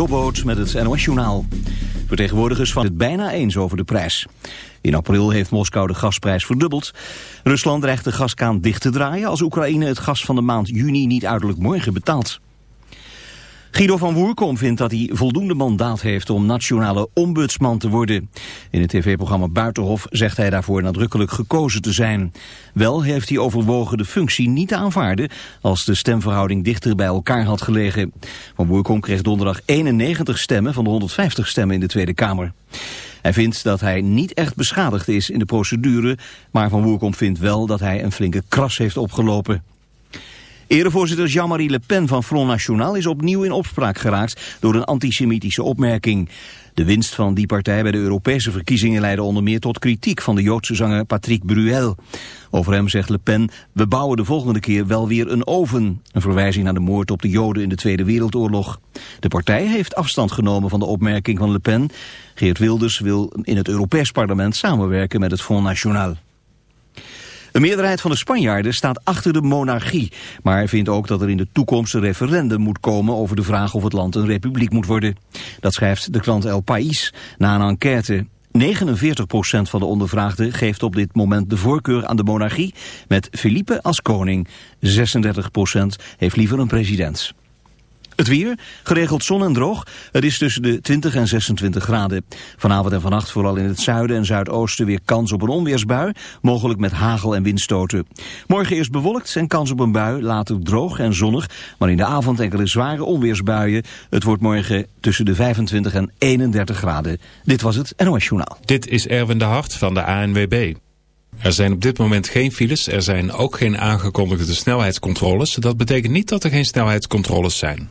Jobboot met het NOS-journaal. Vertegenwoordigers van het bijna eens over de prijs. In april heeft Moskou de gasprijs verdubbeld. Rusland dreigt de gaskaan dicht te draaien als Oekraïne het gas van de maand juni niet uiterlijk morgen betaalt. Guido van Woerkom vindt dat hij voldoende mandaat heeft om nationale ombudsman te worden. In het tv-programma Buitenhof zegt hij daarvoor nadrukkelijk gekozen te zijn. Wel heeft hij overwogen de functie niet te aanvaarden als de stemverhouding dichter bij elkaar had gelegen. Van Woerkom kreeg donderdag 91 stemmen van de 150 stemmen in de Tweede Kamer. Hij vindt dat hij niet echt beschadigd is in de procedure, maar Van Woerkom vindt wel dat hij een flinke kras heeft opgelopen. Erevoorzitter Jean-Marie Le Pen van Front National is opnieuw in opspraak geraakt door een antisemitische opmerking. De winst van die partij bij de Europese verkiezingen leidde onder meer tot kritiek van de Joodse zanger Patrick Bruel. Over hem zegt Le Pen, we bouwen de volgende keer wel weer een oven. Een verwijzing naar de moord op de Joden in de Tweede Wereldoorlog. De partij heeft afstand genomen van de opmerking van Le Pen. Geert Wilders wil in het Europees parlement samenwerken met het Front National. Een meerderheid van de Spanjaarden staat achter de monarchie, maar vindt ook dat er in de toekomst een referendum moet komen over de vraag of het land een republiek moet worden. Dat schrijft de krant El País na een enquête. 49% van de ondervraagden geeft op dit moment de voorkeur aan de monarchie met Felipe als koning. 36% heeft liever een president. Het weer, geregeld zon en droog. Het is tussen de 20 en 26 graden. Vanavond en vannacht vooral in het zuiden en zuidoosten weer kans op een onweersbui. Mogelijk met hagel en windstoten. Morgen eerst bewolkt en kans op een bui. Later droog en zonnig. Maar in de avond enkele zware onweersbuien. Het wordt morgen tussen de 25 en 31 graden. Dit was het NOS Journaal. Dit is Erwin de Hart van de ANWB. Er zijn op dit moment geen files. Er zijn ook geen aangekondigde snelheidscontroles. Dat betekent niet dat er geen snelheidscontroles zijn.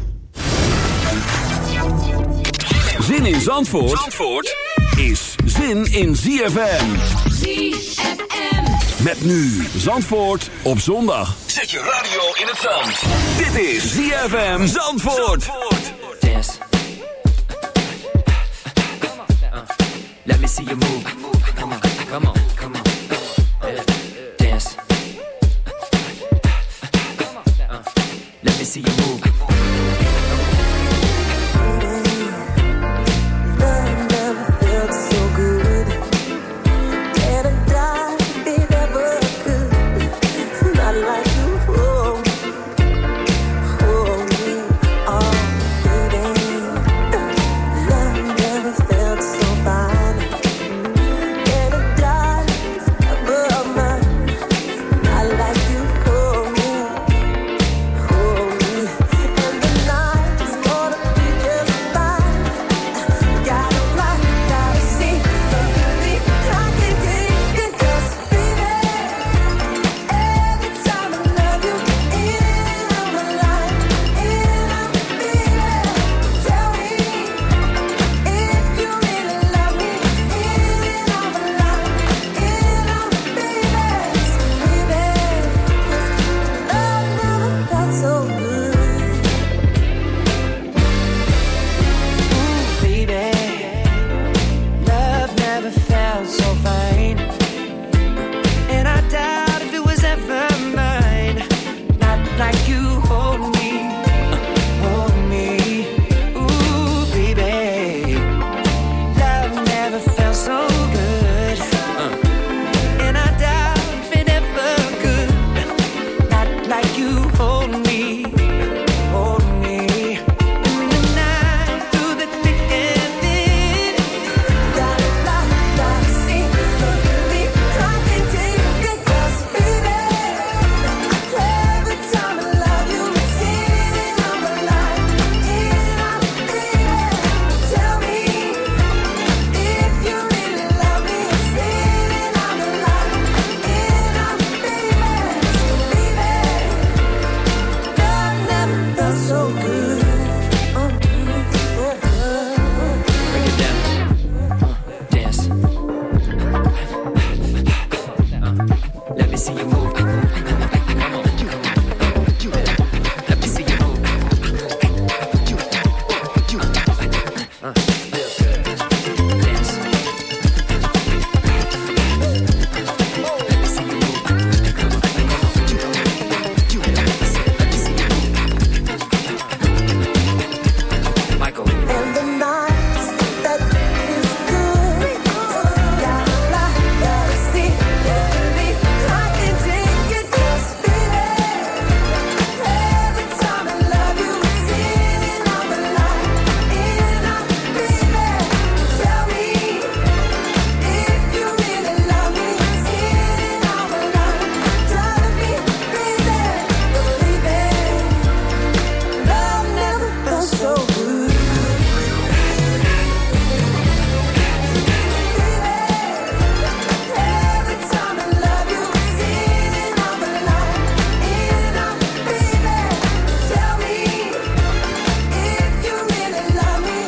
Zin in Zandvoort, Zandvoort is zin in ZFM. ZFM. Met nu Zandvoort op zondag. Zet je radio in het zand. Dit is ZFM Zandvoort. Dance. Let me see you move. Come on, come on,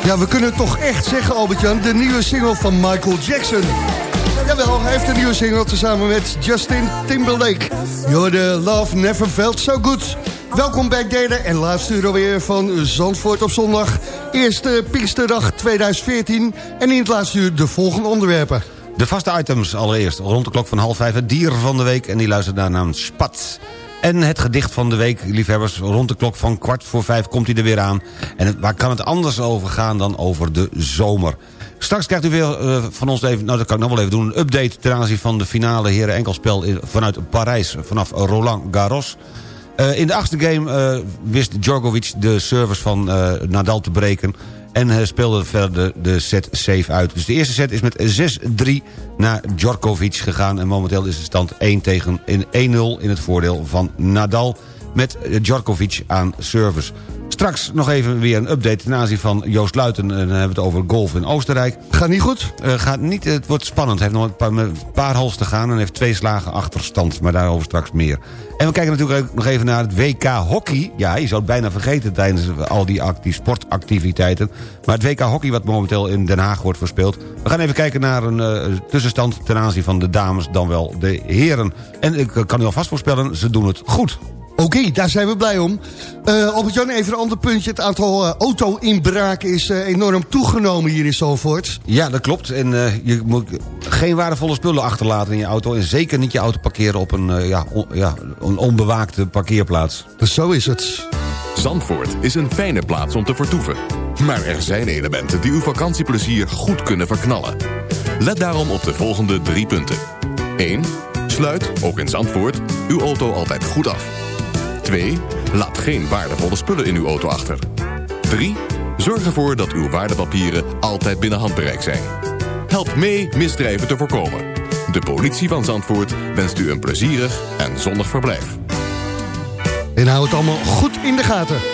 Ja, we kunnen toch echt zeggen, Albert-Jan, de nieuwe single van Michael Jackson. Jawel, hij heeft een nieuwe single tezamen met Justin Timberlake. You're the love never felt so good. Welkom bij derde en laatste uur alweer van Zandvoort op zondag. Eerste Pinksterdag 2014. En in het laatste uur de volgende onderwerpen. De vaste items allereerst. Rond de klok van half vijf het dier van de week. En die luistert naar Spats. En het gedicht van de week, liefhebbers. Rond de klok van kwart voor vijf komt hij er weer aan. En het- waar kan het anders over gaan dan over de zomer? Straks krijgt u weer eh, van ons even, nou dat kan ik nog wel even doen... een update ten aanzien van de finale heren enkelspel vanuit Parijs... vanaf Roland Garros. Eh, in de achtste game eh, wist Djokovic de service van Nadal te breken... en eh, speelde verder de, set safe uit. Dus de eerste set is met 6-3 naar Djokovic gegaan... en momenteel is de stand 1 tegen in 1-0 in het voordeel van Nadal... met eh, Djokovic aan service. Straks nog even weer een update ten aanzien van Joost Luiten... en dan hebben we het over golf in Oostenrijk. Gaat niet goed? Eh, gaat niet, het wordt spannend. Hij heeft nog een paar, een paar holes te gaan en heeft twee slagen achterstand. Maar daarover straks meer. En we kijken natuurlijk ook nog even naar het WK Hockey. Ja, je zou het bijna vergeten tijdens al die sportactiviteiten. Maar het WK Hockey wat momenteel in Den Haag wordt verspeeld. We gaan even kijken naar een eh, tussenstand ten aanzien van de dames dan wel de heren. En ik kan u alvast voorspellen, ze doen het goed. Oké, daar zijn we blij om. Eh Albert-Jan, even een ander puntje. Het aantal eh, auto-inbraken is eh, enorm toegenomen hier in Zalvoort. Ja, dat klopt. En eh, je moet geen waardevolle spullen achterlaten in je auto. En zeker niet je auto parkeren op een, eh, ja, on- ja, een onbewaakte parkeerplaats. Dus zo is het. Zandvoort is een fijne plaats om te vertoeven. Maar er zijn elementen die uw vakantieplezier goed kunnen verknallen. Let daarom op de volgende drie punten. 1. Sluit, ook in Zandvoort, uw auto altijd goed af. 2. Laat geen waardevolle spullen in uw auto achter. 3. Zorg ervoor dat uw waardepapieren altijd binnen handbereik zijn. Help mee misdrijven te voorkomen. De politie van Zandvoort wenst u een plezierig en zonnig verblijf. En hou het allemaal goed in de gaten.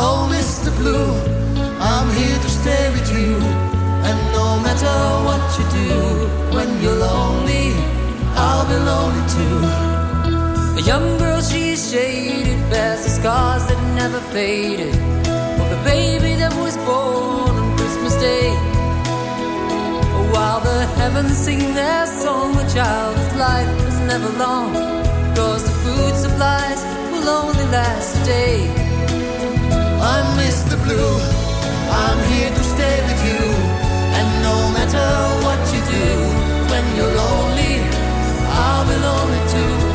Oh, Mr. Blue, I'm here to stay with you. And no matter what you do, when you're lonely, I'll be lonely too. A young girl, she's shaded, bears the scars that never faded. Of the baby that was born on Christmas Day. While the heavens sing their song, the child's life is never long. Cause the food supplies will only last a day. I'm Mr. Blue, I'm here to stay with you. And no matter what you do, when you're lonely, I'll be lonely too.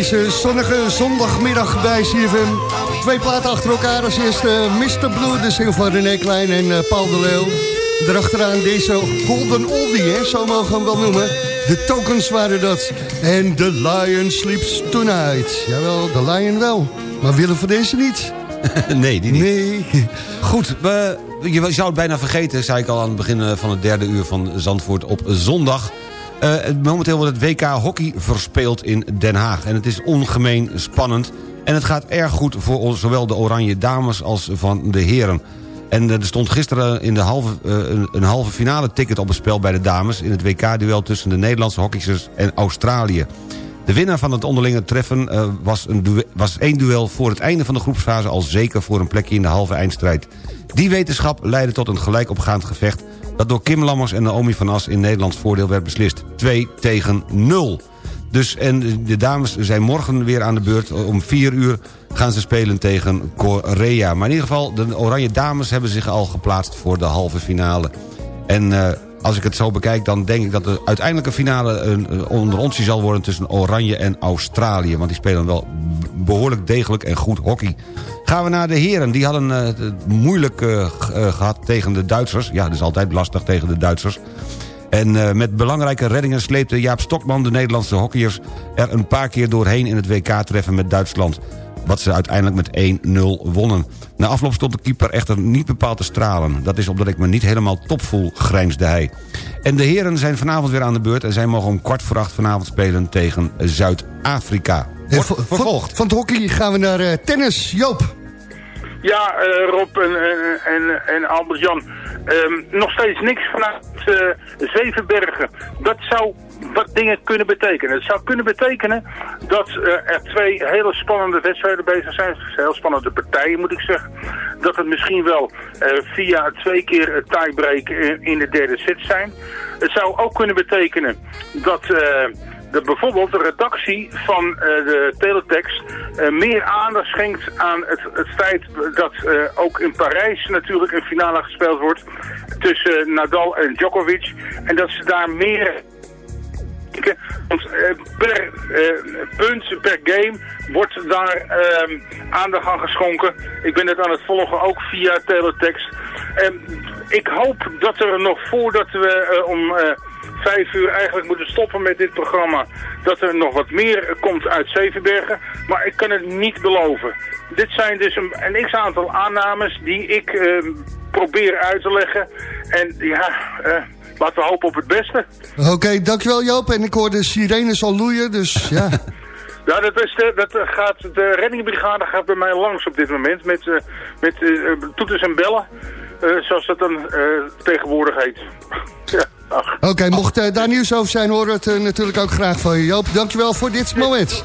Deze zonnige zondagmiddag bij CFM. Twee platen achter elkaar. Als eerste Mr. Blue, de single van René Klein en eh, Paul de Leeuw. Daarachteraan deze Golden Oldie, hè, zo mogen we hem wel noemen. De tokens waren dat. En The Lion Sleeps Tonight. Jawel, The Lion wel. Maar willen voor deze niet. nee, die niet. Nee. Goed, we, je zou het bijna vergeten, zei ik al aan het begin eh, van het derde uur van Zandvoort op zondag. Eh, momenteel wordt het WK hockey verspeeld in Den Haag. En het is ongemeen spannend. En het gaat erg goed voor zowel de oranje dames als van de heren. En eh, er stond gisteren in de halve, eh, een, halve finale ticket op het spel bij de dames... in het WK-duel tussen de Nederlandse hockeysters en Australië. De winnaar van het onderlinge treffen was, een was één duel voor het einde van de groepsfase... al zeker voor een plekje in de halve eindstrijd. Die wetenschap leidde tot een gelijkopgaand gevecht... dat door Kim Lammers en Naomi van As in Nederlands voordeel werd beslist. 2 tegen 0. Dus en de dames zijn morgen weer aan de beurt. Om 4 uur gaan ze spelen tegen Korea. Maar in ieder geval, de oranje dames hebben zich al geplaatst voor de halve finale. En eh, als ik het zo bekijk, dan denk ik dat de uiteindelijke finale... een, een onder ons zal worden tussen Oranje en Australië. Want die spelen wel behoorlijk degelijk en goed hockey. Gaan we naar de heren. Die hadden eh, het moeilijk eh, eh, gehad tegen de Duitsers. Ja, dat is altijd lastig tegen de Duitsers. En met belangrijke reddingen sleepte Jaap Stokman... de Nederlandse hockeyers er een paar keer doorheen... in het WK-treffen met Duitsland. Wat ze uiteindelijk met 1-0 wonnen. Na afloop stond de keeper echter niet bepaald te stralen. Dat is omdat ik me niet helemaal top voel, grijnsde hij. En de heren zijn vanavond weer aan de beurt... en zij mogen om kwart voor acht vanavond spelen tegen Zuid-Afrika. Wordt van, van, vervolgd. het hockey gaan we naar tennis. Joop. Ja, eh, Rob en, en, en, Albert-Jan. Ehm, nog steeds niks vanuit eh, Zevenbergen. Dat zou wat dingen kunnen betekenen. Het zou kunnen betekenen dat eh, er twee hele spannende wedstrijden bezig zijn. Heel spannende partijen moet ik zeggen. Dat het misschien wel via twee keer tiebreak in de derde set zijn. Het zou ook kunnen betekenen dat... de, bijvoorbeeld de redactie van eh, de teletext eh, meer aandacht schenkt aan het, het feit dat eh, ook in Parijs natuurlijk een finale gespeeld wordt tussen Nadal en Djokovic. En dat ze daar meer want per punt, per game wordt daar ehm, aandacht aan geschonken. Ik ben het aan het volgen, ook via teletext. Ehm, ik hoop dat er nog voordat we om vijf uur eigenlijk moeten stoppen met dit programma... dat er nog wat meer komt uit Zevenbergen. Maar ik kan het niet beloven. Dit zijn dus een, een x-aantal aannames die ik eh, probeer uit te leggen. En ja... eh, Laten we hopen op het beste. Oké, dankjewel Joop. En ik hoor de sirenes al loeien, dus ja. Ja, dat, is de, dat gaat, de reddingbrigade gaat bij mij langs op dit moment met, eh, met toeters en bellen. zoals dat dan tegenwoordig heet. ja, Oké, mocht eh, daar nieuws over zijn, horen we het eh, natuurlijk ook graag van je Joop. Dankjewel voor dit moment.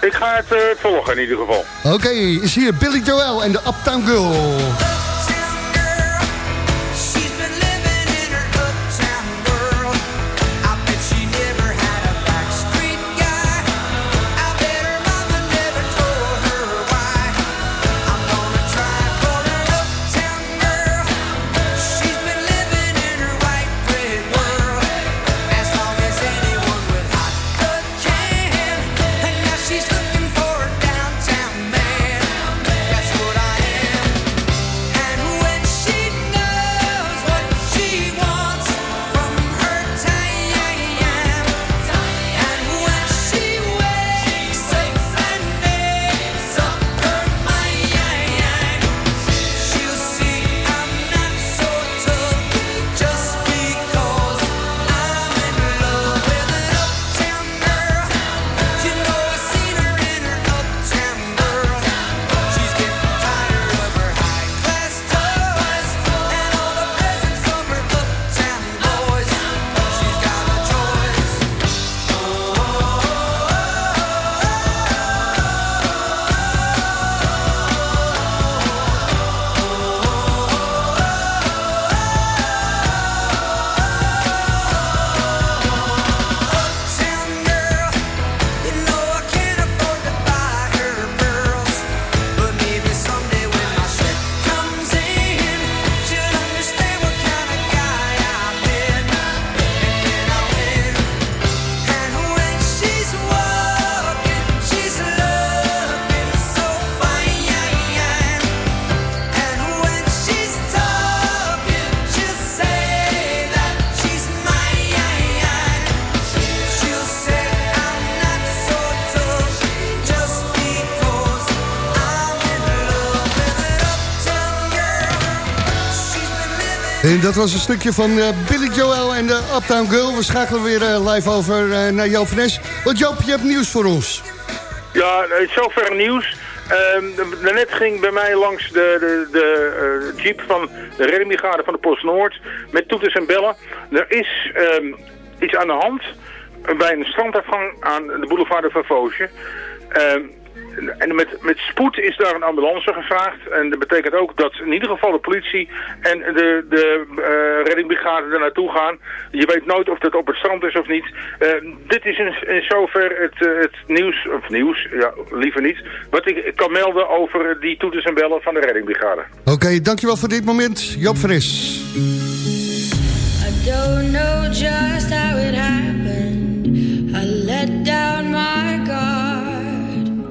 Ik ga het eh, volgen in ieder geval. Oké, is hier Billy Joel en de Uptown Girl. Dat was een stukje van eh, Billy Joel en de Uptown Girl. We schakelen weer eh, live over eh, naar Joop Nes. Want Joop, je hebt nieuws voor ons. Ja, zover nieuws. Ehm, Daarnet ging bij mij langs de, de, de jeep van de reddingbrigade van de Post Noord met toeters en bellen. Er is ehm, iets aan de hand bij een strandafgang aan de boulevard de Vavoosje. Ehm, en met, met spoed is daar een ambulance gevraagd. En dat betekent ook dat in ieder geval de politie en de, de eh, reddingbrigade er naartoe gaan. Je weet nooit of dat op het strand is of niet. Eh, dit is in, in zover het, eh, het nieuws, of nieuws, ja, liever niet, wat ik kan melden over die toeters en bellen van de reddingbrigade. Oké, dankjewel voor dit moment. Joop Fris. I don't know just how it happened. I let down my guard.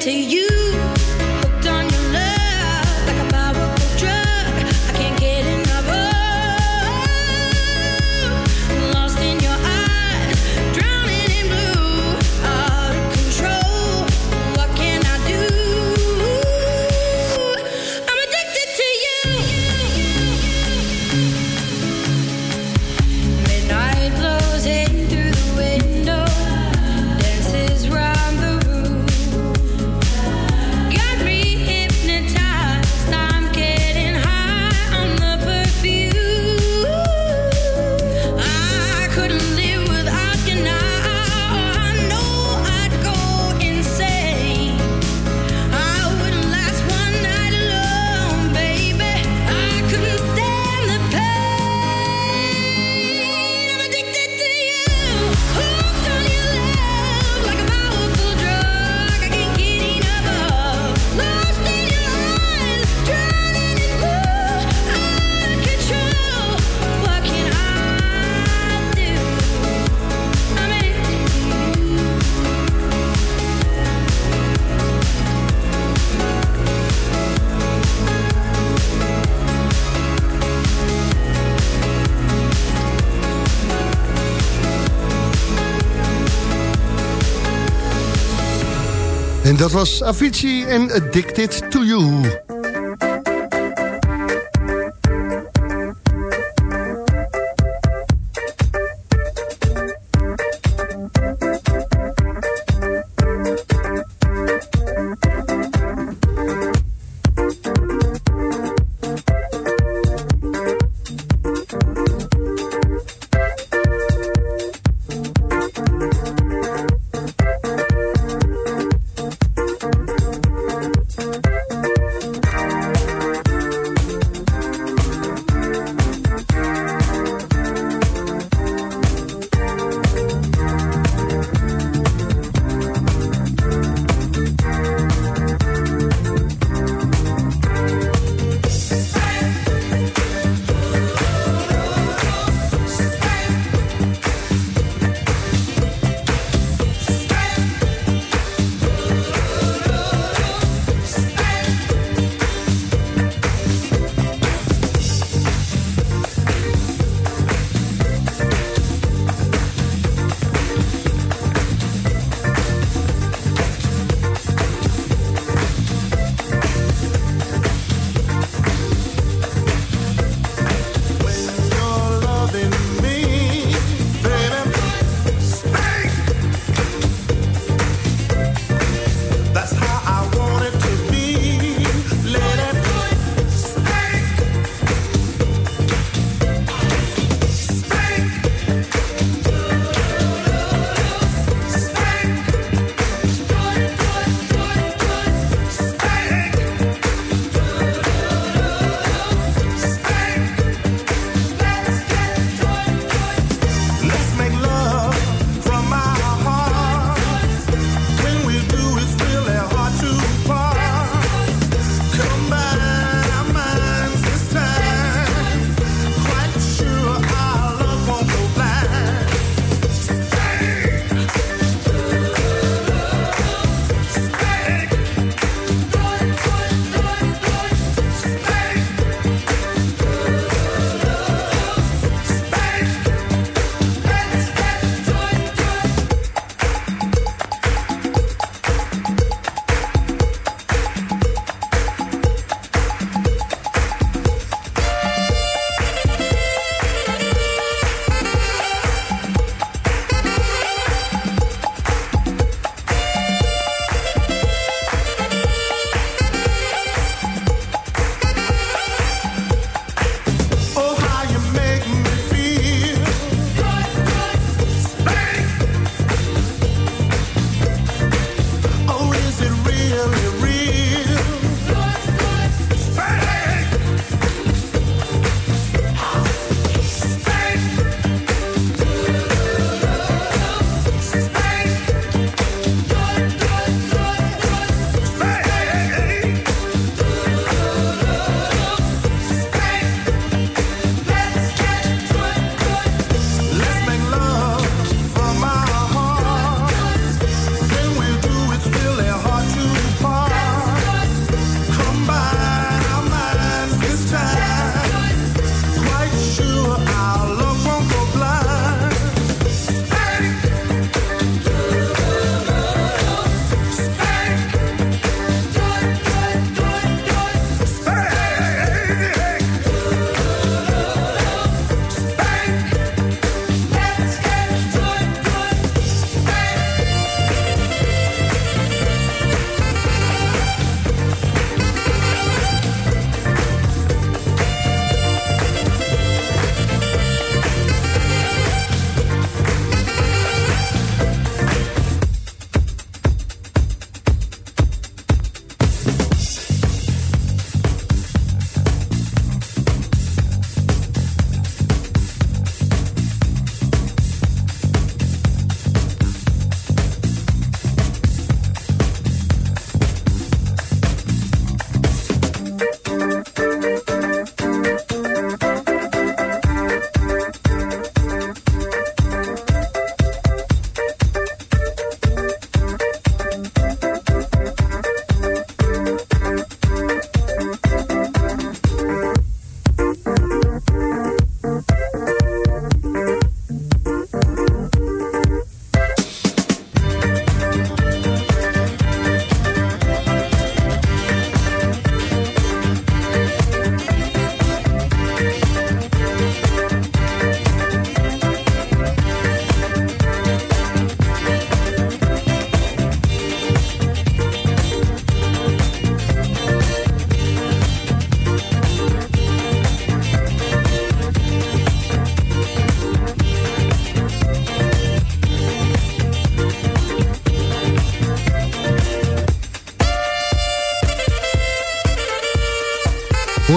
to you. Dat was Avicii en Addicted to You.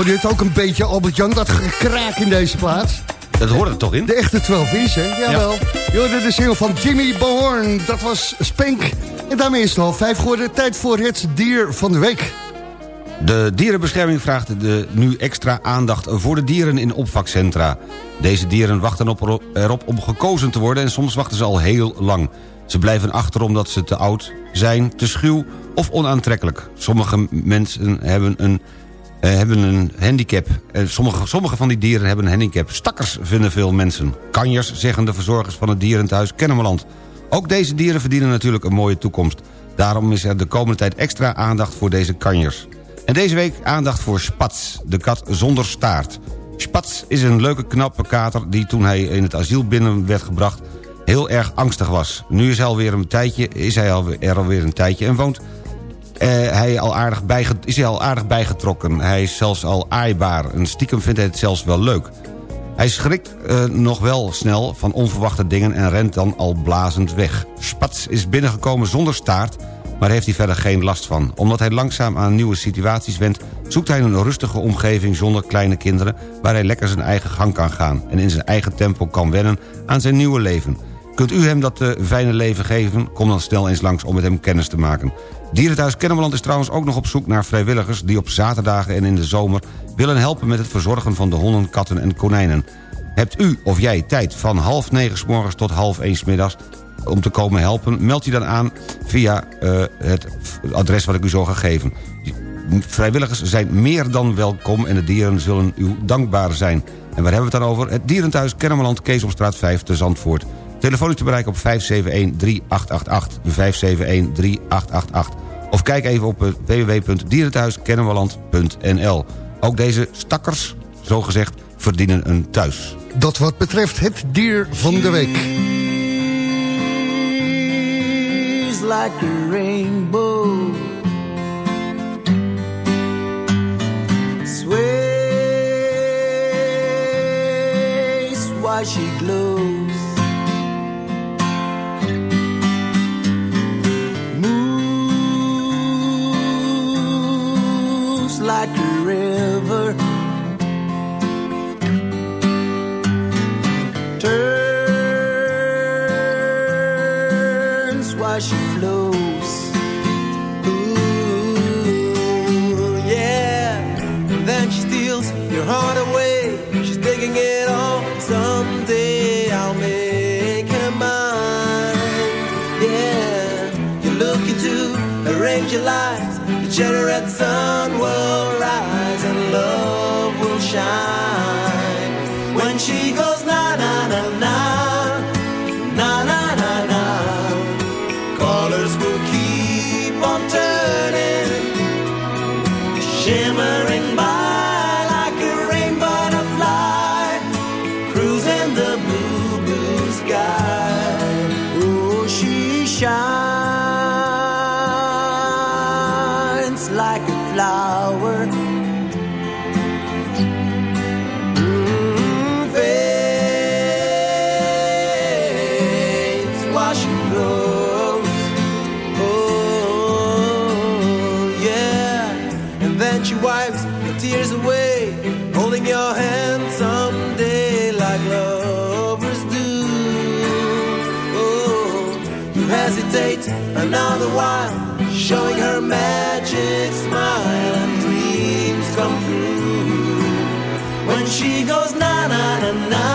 Hoorde het ook een beetje, Albert-Jan, dat gekraak in deze plaats? Dat hoort er toch in? De echte 12 inch, hè? Jawel. Je hoorde de single van Jimmy Bohorn. Dat was Spank. En daarmee is het half vijf geworden. Tijd voor het dier van de week. De dierenbescherming vraagt de, nu extra aandacht voor de dieren in opvangcentra. Deze dieren wachten op, erop om gekozen te worden en soms wachten ze al heel lang. Ze blijven achter omdat ze te oud zijn, te schuw of onaantrekkelijk. Sommige mensen hebben een, hebben een handicap. Eh, sommige, sommige van die dieren hebben een handicap. Stakkers vinden veel mensen. Kanjers, zeggen de verzorgers van het dierenthuis Kennemerland. Ook deze dieren verdienen natuurlijk een mooie toekomst. Daarom is er de komende tijd extra aandacht voor deze kanjers. En deze week aandacht voor Spats, de kat zonder staart. Spats is een leuke knappe kater die toen hij in het asiel binnen werd gebracht... heel erg angstig was. Nu is hij alweer een tijdje, is hij er alweer een tijdje en woont... eh, hij al aardig is hij al aardig bijgetrokken. Hij is zelfs al aaibaar. En stiekem vindt hij het zelfs wel leuk. Hij schrikt eh, nog wel snel van onverwachte dingen en rent dan al blazend weg. Spats is binnengekomen zonder staart, maar heeft hij verder geen last van. Omdat hij langzaam aan nieuwe situaties went... zoekt hij een rustige omgeving zonder kleine kinderen... waar hij lekker zijn eigen gang kan gaan... en in zijn eigen tempo kan wennen aan zijn nieuwe leven. Kunt u hem dat eh, fijne leven geven? Kom dan snel eens langs om met hem kennis te maken. Dierenthuis Kennemerland is trouwens ook nog op zoek naar vrijwilligers... die op zaterdagen en in de zomer willen helpen met het verzorgen van de honden, katten en konijnen. Hebt u of jij tijd van half negen 's morgens tot half één 's middags om te komen helpen... meld je dan aan via eh, het adres wat ik u zo ga geven. Vrijwilligers zijn meer dan welkom en de dieren zullen u dankbaar zijn. En waar hebben we het dan over? Het Dierenthuis Kennemerland, Keesomstraat 5 te Zandvoort. Telefoon is te bereiken op 571-3888. 571-3888. Of kijk even op eh, www.dierenthuiskennemerland.nl. Ook deze stakkers, zogezegd, verdienen een thuis. Dat wat betreft het dier van de week. She's like a rainbow. Sways while she glows. Lives. The generate sun will rise and love will shine. Another while, showing her magic smile and dreams come true. When she goes na na na na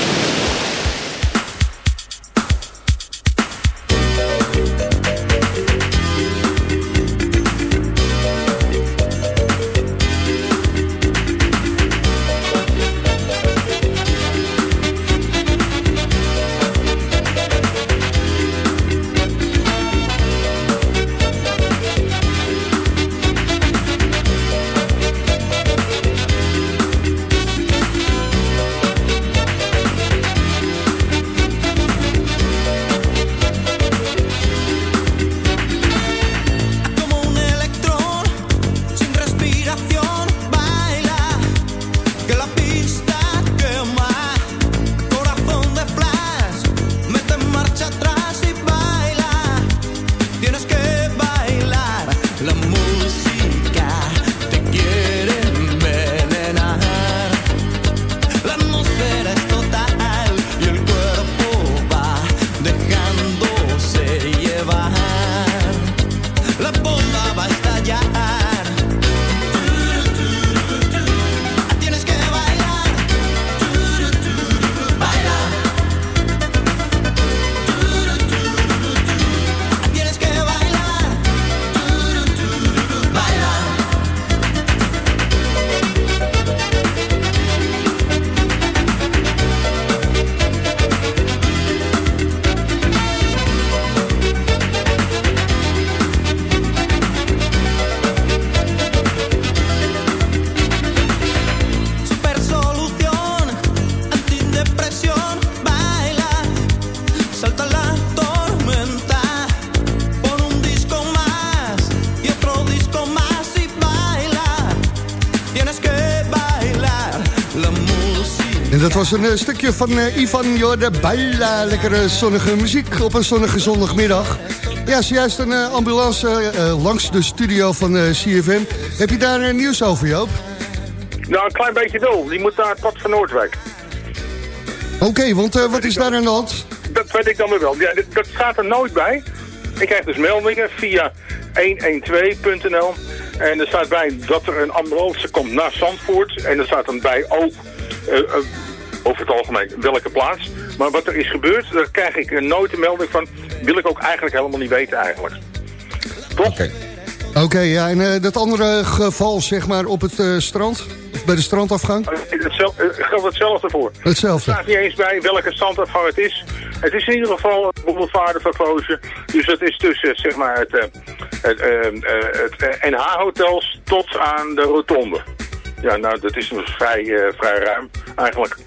Was een eh, stukje van eh, Ivan Jorde Baila. Lekkere zonnige muziek op een zonnige zondagmiddag. Ja, zojuist een eh, ambulance langs de studio van CFM. Heb je daar nieuws over, Joop? Nou, een klein beetje wel. Die moet naar het pad van Noordwijk. Oké, want wat is daar aan de hand? Dat weet ik dan weer wel. Ja, dat, staat er nooit bij. Ik krijg dus meldingen via 112.nl. En er staat bij dat er een ambulance komt naar Zandvoort. En er staat dan bij ook, eh, over het algemeen, welke plaats. Maar wat er is gebeurd, daar krijg ik eh, nooit een melding van. Wil ik ook eigenlijk helemaal niet weten eigenlijk. Toch? Oké, ja, en eh, dat andere geval, zeg maar, op het eh, strand? Bij de strandafgang? Hetzelfde, geldt hetzelfde voor. Hetzelfde. Er staat niet eens bij welke standafgang het is. Het is in ieder geval van Kloosje. Dus het is tussen zeg maar, het, het, het NH-hotels tot aan de rotonde. Ja, nou, dat is dus vrij, vrij ruim eigenlijk.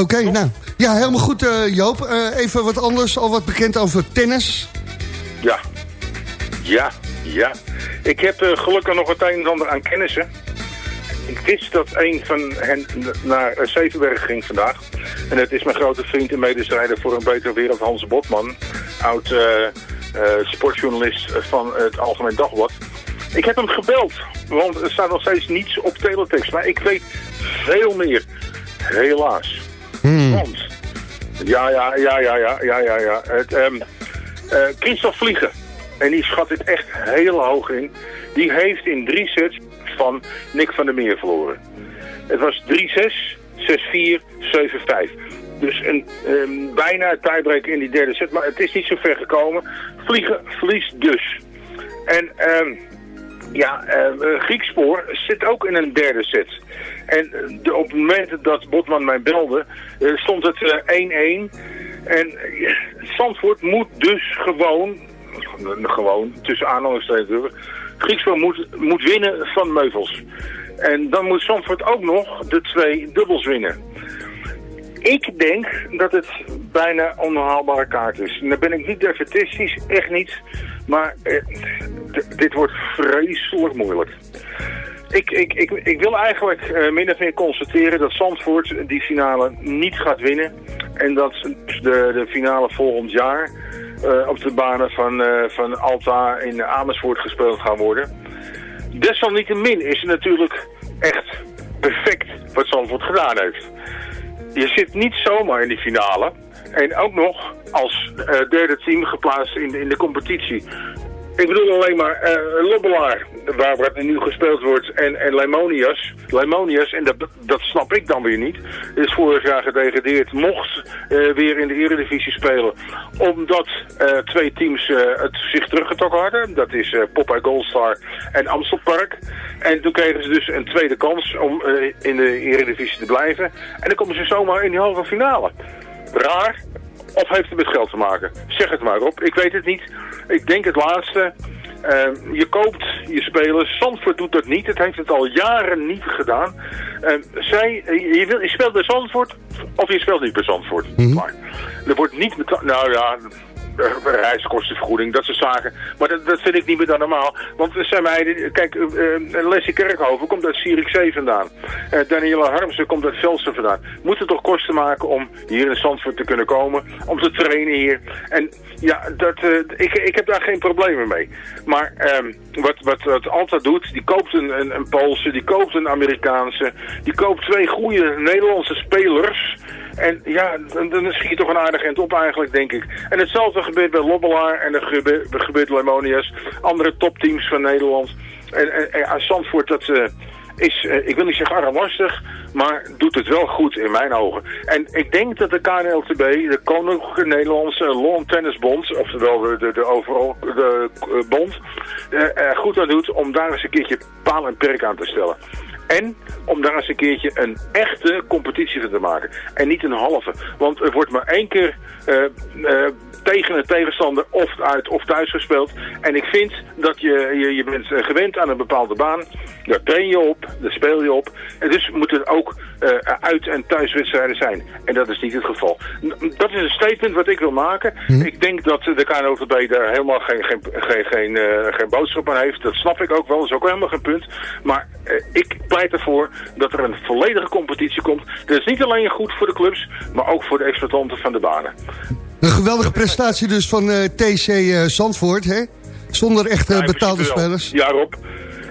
Oké, nou. Ja, helemaal goed, eh, Joop. Eh, even wat anders, al wat bekend over tennis. Ja. Ja, ja. Ik heb eh, gelukkig nog het een en ander aan kennissen. Ik wist dat een van hen naar Zevenberg ging vandaag. En dat is mijn grote vriend en medestrijder voor een betere wereld, Hans Botman. Oud sportjournalist van het Algemeen Dagblad. Ik heb hem gebeld, want er staat nog steeds niets op teletext. Maar ik weet veel meer, helaas. Want, ja, ja, ja, ja, ja, ja, ja, ja. Het, ehm eh, Christophe Vliegen, en die schat ik echt heel hoog in, die heeft in drie sets van Nick van der Meer verloren. Het was 3-6, 6-4, 7-5. Dus een, ehm, bijna tiebreak in die derde set, maar het is niet zo ver gekomen. Vliegen verliest dus. En ehm, ja, eh, Griekspoor zit ook in een derde set. En eh, de, op het moment dat Botman mij belde, eh, stond het eh, 1-1. En eh, Zandvoort moet dus gewoon, gewoon tussen aanhalingstekens, Griekspoor moet, moet winnen van Meuvels. En dan moet Zandvoort ook nog de twee dubbels winnen. Ik denk dat het bijna onhaalbare kaart is. En dan ben ik niet defetistisch, echt niet. Maar eh, dit wordt vreselijk moeilijk. Ik, ik, ik, ik wil eigenlijk eh, min of meer constateren dat Zandvoort die finale niet gaat winnen. En dat de, de finale volgend jaar eh, op de banen van, eh, van Alta in Amersfoort gespeeld gaan worden. Desalniettemin is het natuurlijk echt perfect wat Zandvoort gedaan heeft. Je zit niet zomaar in die finale. En ook nog als derde team geplaatst in, in de competitie. Ik bedoel alleen maar eh Lobbelaar, waar wat nu gespeeld wordt, en, en Leimonias. Leimonias, en dat, dat snap ik dan weer niet, is vorig jaar gedegradeerd, mocht eh, weer in de Eredivisie spelen. Omdat eh, twee teams het zich teruggetrokken hadden. Dat is Popeye Goldstar en Amstelpark. En toen kregen ze dus een tweede kans om in de Eredivisie te blijven. En dan komen ze zomaar in die halve finale. Raar, of heeft het met geld te maken? Zeg het maar op. Ik weet het niet. Ik denk het laatste. Eh, je koopt je spelers. Zandvoort doet dat niet. Het heeft het al jaren niet gedaan. Eh, zij, je, wil, je speelt bij Zandvoort of je speelt niet bij Zandvoort. Maar er wordt niet betaald. Nou ja, reiskostenvergoeding, dat soort zaken. Maar dat, dat vind ik niet meer dan normaal. Want er zijn meiden, kijk, eh, eh, Leslie Kerkhoven komt uit Zierikzee vandaan. Eh Daniela Harmsen komt uit Velsen vandaan. Moet het toch kosten maken om hier in Zandvoort te kunnen komen, om te trainen hier. En ja, dat, eh, ik, ik heb daar geen problemen mee. Maar ehm, wat, wat, wat Alta doet, die koopt een, een, een Poolse, die koopt een Amerikaanse, die koopt twee goede Nederlandse spelers. En ja, dan, schiet je toch een aardig eind op eigenlijk, denk ik. En hetzelfde gebeurt bij Lobbelaar en er gebeurt, gebeurt Lemonias. Andere topteams van Nederland. En, en, aan Zandvoort, dat eh, is, eh, ik wil niet zeggen armlastig, maar doet het wel goed in mijn ogen. En ik denk dat de KNLTB, de Koninklijke Nederlandse Lawn Tennis Bond, oftewel de, de, de overal de eh, bond, er goed aan doet om daar eens een keertje paal en perk aan te stellen. En om daar eens een keertje een echte competitie van te maken. En niet een halve. Want er wordt maar één keer eh, tegen een tegenstander of uit of thuis gespeeld. En ik vind dat je, je, je bent eh, gewend aan een bepaalde baan. Daar train je op, daar speel je op. En dus moeten er ook eh, uit- en thuiswedstrijden zijn. En dat is niet het geval. Dat is een statement wat ik wil maken. Ik denk dat de KNOTB daar helemaal geen, geen, geen, geen, eh, geen boodschap aan heeft. Dat snap ik ook wel. Dat is ook helemaal geen punt. Maar ik pleit ervoor dat er een volledige competitie komt. Dat is niet alleen goed voor de clubs, maar ook voor de exploitanten van de banen. Een geweldige prestatie dus van eh, TC eh, Zandvoort, hè? Zonder echte Ja, in betaalde spelers. Ja, Rob.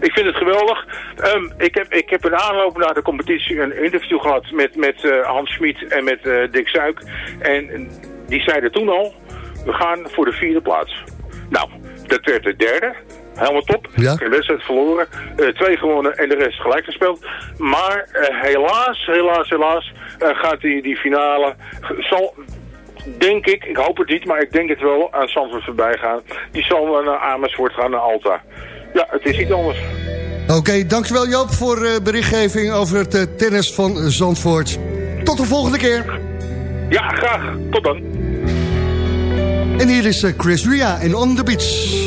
Ik vind het geweldig. Ehm, ik, heb, ik heb een aanloop naar de competitie een interview gehad met, met eh, Hans Schmid en met eh, Dick Zuik. En die zeiden toen al, we gaan voor de vierde plaats. Nou, dat werd de derde. Helemaal top. Geen wedstrijd verloren. Eh, twee gewonnen en de rest gelijk gespeeld. Maar eh, helaas, helaas, helaas eh, gaat die, die finale... Zal, denk ik, ik hoop het niet, maar ik denk het wel, aan Zandvoort voorbij gaan. Die zal naar Amersfoort gaan, naar Alta. Ja, het is niet anders. Oké, dankjewel Joop voor eh, berichtgeving over het eh, tennis van Zandvoort. Tot de volgende keer. Ja, graag. Tot dan. En hier is eh, Chris Ria in On The Beach.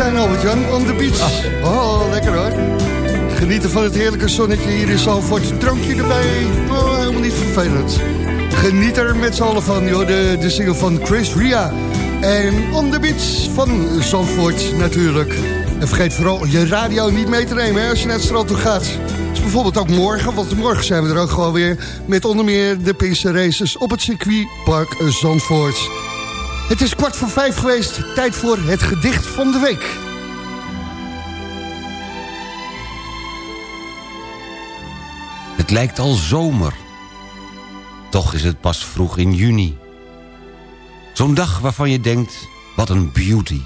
Zijn, Albert-Jan, on the beach. Oh, lekker hoor. Genieten van het heerlijke zonnetje hier in Zalvoort. Drankje erbij. Oh, helemaal niet vervelend. Geniet er met z'n allen van, joh. De, de single van Chris Ria. En On The Beach van Zandvoort natuurlijk. En vergeet vooral je radio niet mee te nemen hè, als je naar het strand toe gaat. Dus bijvoorbeeld ook morgen, want morgen zijn we er ook gewoon weer... met onder meer de Pinkster Races op het circuitpark Zandvoort. Het is kwart voor vijf geweest, tijd voor het gedicht van de week. Het lijkt al zomer. Toch is het pas vroeg in juni. Zo'n dag waarvan je denkt, wat een beauty.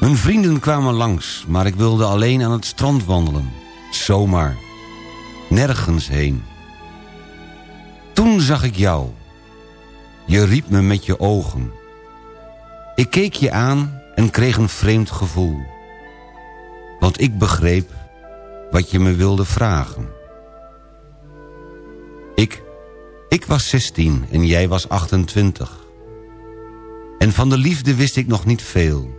Mijn vrienden kwamen langs, maar ik wilde alleen aan het strand wandelen. Zomaar. Nergens heen. Toen zag ik jou. Je riep me met je ogen. Ik keek je aan en kreeg een vreemd gevoel. Want ik begreep wat je me wilde vragen. Ik, ik was 16 en jij was 28. En van de liefde wist ik nog niet veel.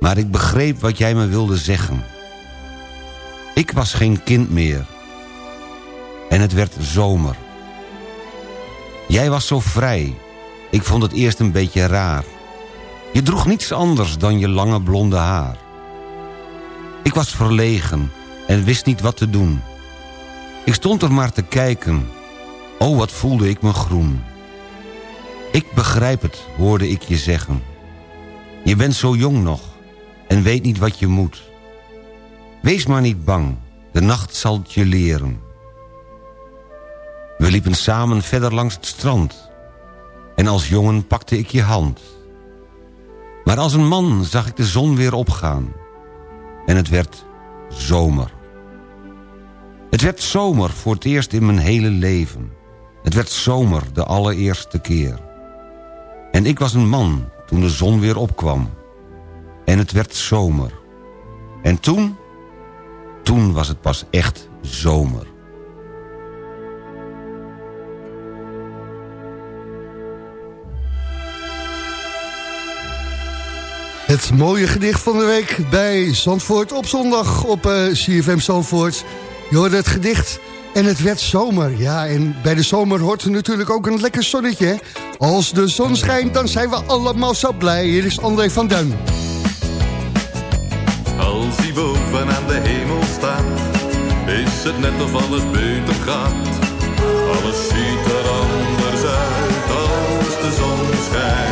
Maar ik begreep wat jij me wilde zeggen. Ik was geen kind meer. En het werd zomer. Jij was zo vrij. Ik vond het eerst een beetje raar. Je droeg niets anders dan je lange blonde haar. Ik was verlegen en wist niet wat te doen. Ik stond er maar te kijken. Oh, wat voelde ik me groen. Ik begrijp het, hoorde ik je zeggen. Je bent zo jong nog en weet niet wat je moet. Wees maar niet bang, de nacht zal het je leren. We liepen samen verder langs het strand. En als jongen pakte ik je hand. Maar als een man zag ik de zon weer opgaan. En het werd zomer. Het werd zomer voor het eerst in mijn hele leven. Het werd zomer de allereerste keer. En ik was een man toen de zon weer opkwam. En het werd zomer. En toen, toen was het pas echt zomer. Het mooie gedicht van de week bij Zandvoort op zondag op eh, CFM Zandvoort. Je hoorde het gedicht en het werd zomer. Ja, en bij de zomer hoort er natuurlijk ook een lekker zonnetje. Als de zon schijnt, dan zijn we allemaal zo blij. Hier is André van Duin. Als hij boven aan de hemel staat, is het net of alles beter gaat. Alles ziet er anders uit als de zon schijnt.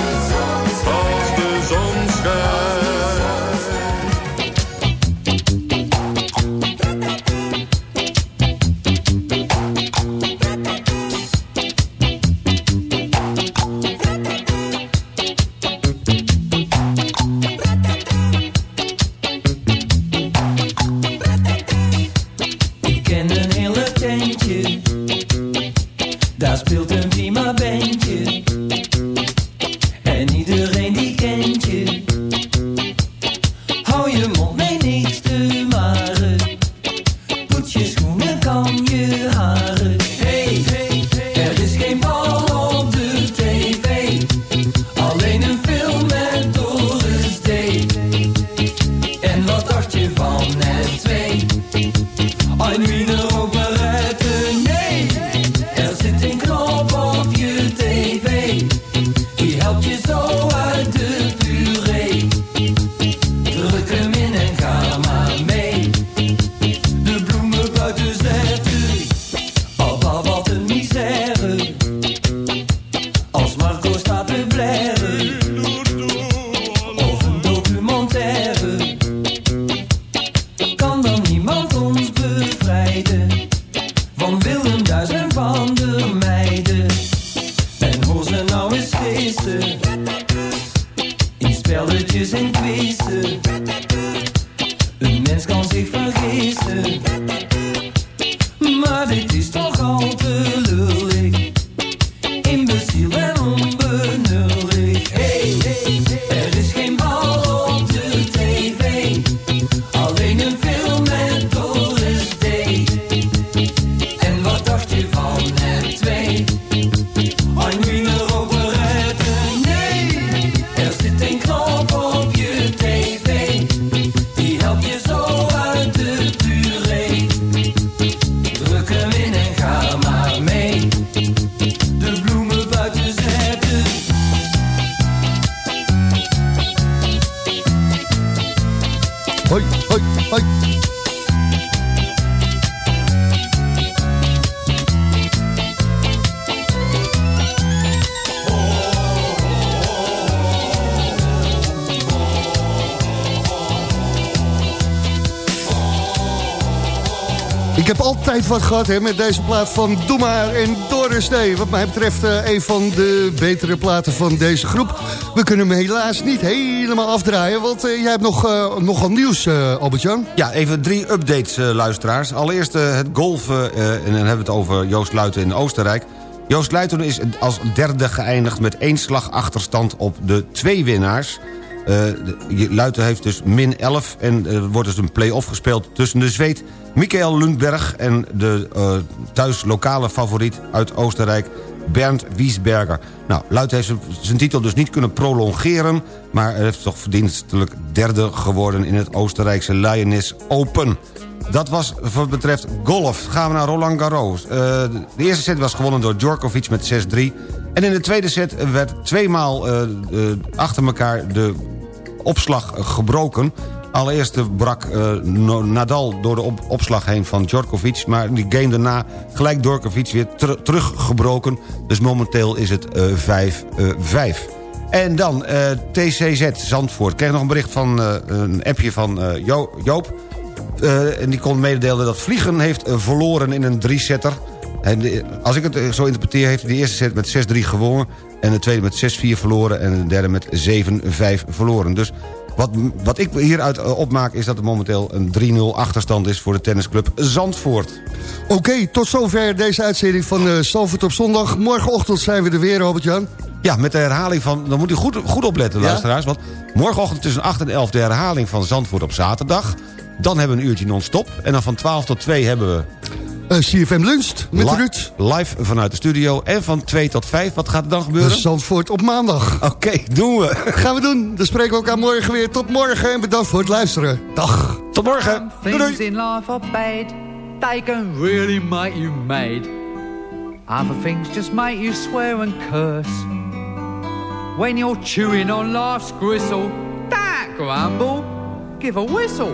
Met deze plaat van Doe maar en Doris. Wat mij betreft eh, een van de betere platen van deze groep. We kunnen hem helaas niet helemaal afdraaien, want eh, jij hebt nog, eh, nogal nieuws, Albert-Jan. Ja, even drie updates, luisteraars. Allereerst het golfen, en dan hebben we het over Joost Luiten in Oostenrijk. Joost Luiten is als derde geëindigd met één slag achterstand op de twee winnaars. Luiten heeft dus min 11 en er wordt dus een play-off gespeeld tussen de Zweed Michael Lundberg en de eh, thuis lokale favoriet uit Oostenrijk Bernd Wiesberger. Nou, Luiten heeft zijn- titel dus niet kunnen prolongeren... maar heeft toch verdienstelijk derde geworden in het Oostenrijkse Lioness Open. Dat was wat betreft golf. Gaan we naar Roland Garros. Eh, de eerste set was gewonnen door Djokovic met 6-3. En in de tweede set werd tweemaal eh, achter elkaar de opslag gebroken. Allereerst eh, brak eh, No- Nadal door de op- opslag heen van Djokovic... maar die game daarna gelijk Djokovic weer ter- teruggebroken. Dus momenteel is het eh, 5-5. en dan eh, TCZ Zandvoort. Ik kreeg nog een bericht van eh, een appje van eh, Jo- Joop... Eh, en die kon mededelen dat Vliegen heeft eh, verloren in een drie-setter. En de- als ik het eh, zo interpreteer, heeft de eerste set met 6-3 gewonnen... en de tweede met 6-4 verloren en de derde met 7-5 verloren. Dus wat, wat ik hieruit eh, opmaak is dat er momenteel een 3-0 achterstand is... voor de tennisclub Zandvoort. Oké, tot zover deze uitzending van uh, Zalvoort op zondag. Morgenochtend zijn we er weer, Robert-Jan. Ja, met de herhaling van... Dan moet u goed, goed opletten, Ja? luisteraars. Want morgenochtend tussen 8 en 11 de herhaling van Zandvoort op zaterdag. Dan hebben we een uurtje non-stop. En dan van 12 tot 2 hebben we... Uh, CFM Lunch met Li- Ruud. Live vanuit de studio. En van 2 tot 5, wat gaat er dan gebeuren? Zandvoort op maandag. Oké, doen we. Gaan we doen. Dan spreken we elkaar morgen weer. Tot morgen en bedankt voor het luisteren. Dag. Tot morgen. Doei, doei. in life are bad. They can really make you mad. Other things just make you swear and curse. When you're chewing on life's gristle, don't grumble, give a whistle.